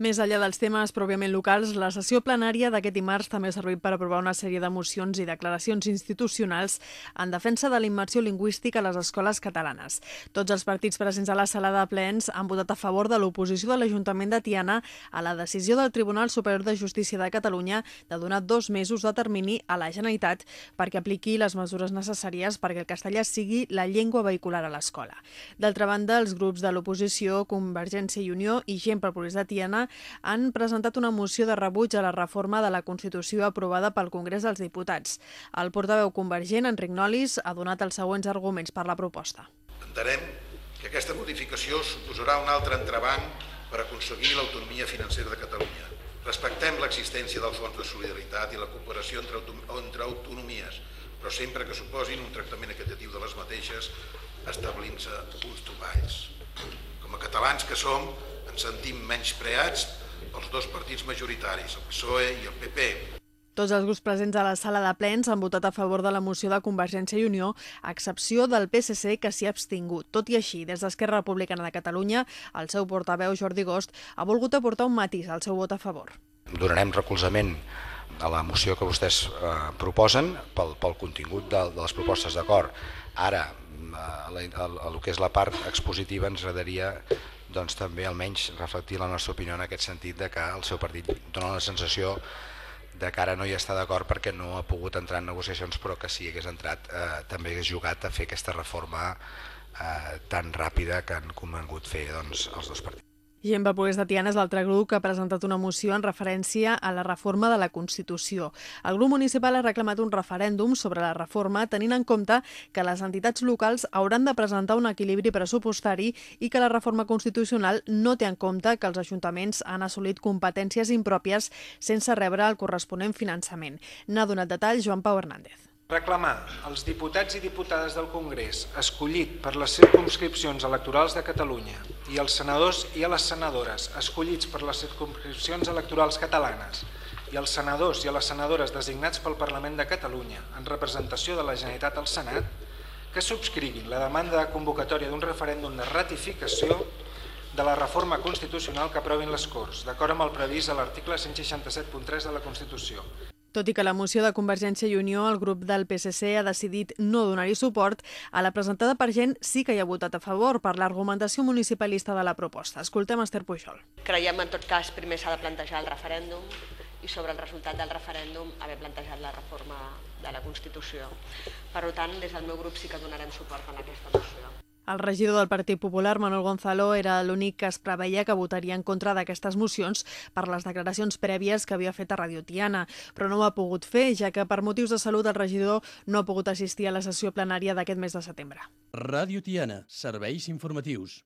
Més enllà dels temes pròpiament locals, la sessió plenària d'aquest dimarts també ha servit per aprovar una sèrie de mocions i declaracions institucionals en defensa de la immersió lingüística a les escoles catalanes. Tots els partits presents a la sala de plens han votat a favor de l'oposició de l'Ajuntament de Tiana a la decisió del Tribunal Superior de Justícia de Catalunya de donar dos mesos de termini a la Generalitat perquè apliqui les mesures necessàries perquè el castellà sigui la llengua vehicular a l'escola. D'altra banda, els grups de l'oposició, Convergència i Unió i Gent per Progrés de Tiana han presentat una moció de rebuig a la reforma de la Constitució aprovada pel Congrés dels Diputats. El portaveu convergent, Enric Nolis, ha donat els següents arguments per la proposta. Entenem que aquesta modificació suposarà un altre entrebanc per aconseguir l'autonomia financera de Catalunya. Respectem l'existència del Fons de Solidaritat i la cooperació entre, entre autonomies, però sempre que suposin un tractament equitatiu de les mateixes, establint-se uns topalls. Com a catalans que som, sentim menys preats pels dos partits majoritaris, el PSOE i el PP. Tots els grups presents a la sala de plens han votat a favor de la moció de Convergència i Unió, a excepció del PSC, que s'hi ha abstingut. Tot i així, des d'Esquerra Republicana de Catalunya, el seu portaveu Jordi Gost ha volgut aportar un matís al seu vot a favor. Donarem recolzament a la moció que vostès eh, proposen pel, pel contingut de, de les propostes d'acord. Ara, a, la, a, a el que és la part expositiva ens agradaria doncs també almenys reflectir la nostra opinió en aquest sentit de que el seu partit dona la sensació de que ara no hi està d'acord perquè no ha pogut entrar en negociacions però que si hagués entrat eh, també hagués jugat a fer aquesta reforma eh, tan ràpida que han convengut fer doncs, els dos partits. Gent Vapogués de Tiana és l'altre grup que ha presentat una moció en referència a la reforma de la Constitució. El grup municipal ha reclamat un referèndum sobre la reforma tenint en compte que les entitats locals hauran de presentar un equilibri pressupostari i que la reforma constitucional no té en compte que els ajuntaments han assolit competències impròpies sense rebre el corresponent finançament. N'ha donat detall Joan Pau Hernández reclamar als diputats i diputades del Congrés escollit per les circumscripcions electorals de Catalunya i als senadors i a les senadores escollits per les circumscripcions electorals catalanes i als senadors i a les senadores designats pel Parlament de Catalunya en representació de la Generalitat al Senat que subscriguin la demanda de convocatòria d'un referèndum de ratificació de la reforma constitucional que aprovin les Corts, d'acord amb el previst a l'article 167.3 de la Constitució. Tot i que la moció de Convergència i Unió, el grup del PSC ha decidit no donar-hi suport, a la presentada per gent sí que hi ha votat a favor per l'argumentació municipalista de la proposta. Escoltem Esther Pujol. Creiem, en tot cas, primer s'ha de plantejar el referèndum i sobre el resultat del referèndum haver plantejat la reforma de la Constitució. Per tant, des del meu grup sí que donarem suport a aquesta moció. El regidor del Partit Popular, Manuel Gonzalo, era l'únic que es preveia que votaria en contra d'aquestes mocions per les declaracions prèvies que havia fet a Radio Tiana, però no ho ha pogut fer, ja que per motius de salut el regidor no ha pogut assistir a la sessió plenària d'aquest mes de setembre. Radio Tiana, serveis informatius.